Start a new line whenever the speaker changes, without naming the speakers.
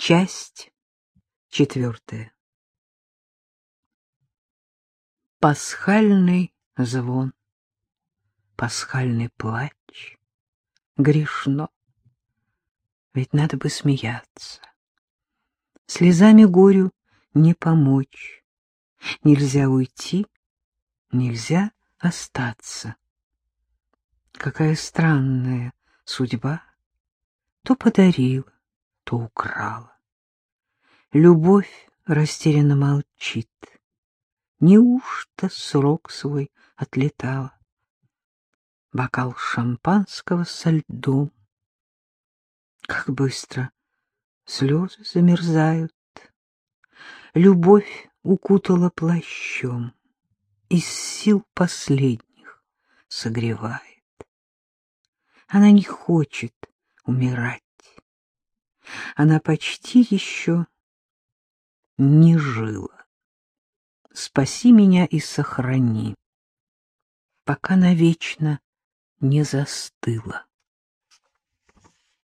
Часть четвертая. Пасхальный звон, пасхальный плач, грешно, ведь надо бы смеяться. Слезами горю не помочь, нельзя уйти, нельзя остаться. Какая странная судьба, то подарила, то украла. Любовь растерянно молчит. Неужто срок свой отлетала? Бокал шампанского со льдом. Как быстро слезы замерзают. Любовь укутала плащом, из сил последних согревает. Она не хочет умирать. Она почти еще не жила. Спаси меня и сохрани, пока навечно не застыла.